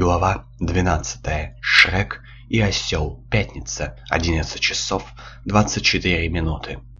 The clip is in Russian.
Глава 12. Шрек и осел. Пятница. 11 часов 24 минуты.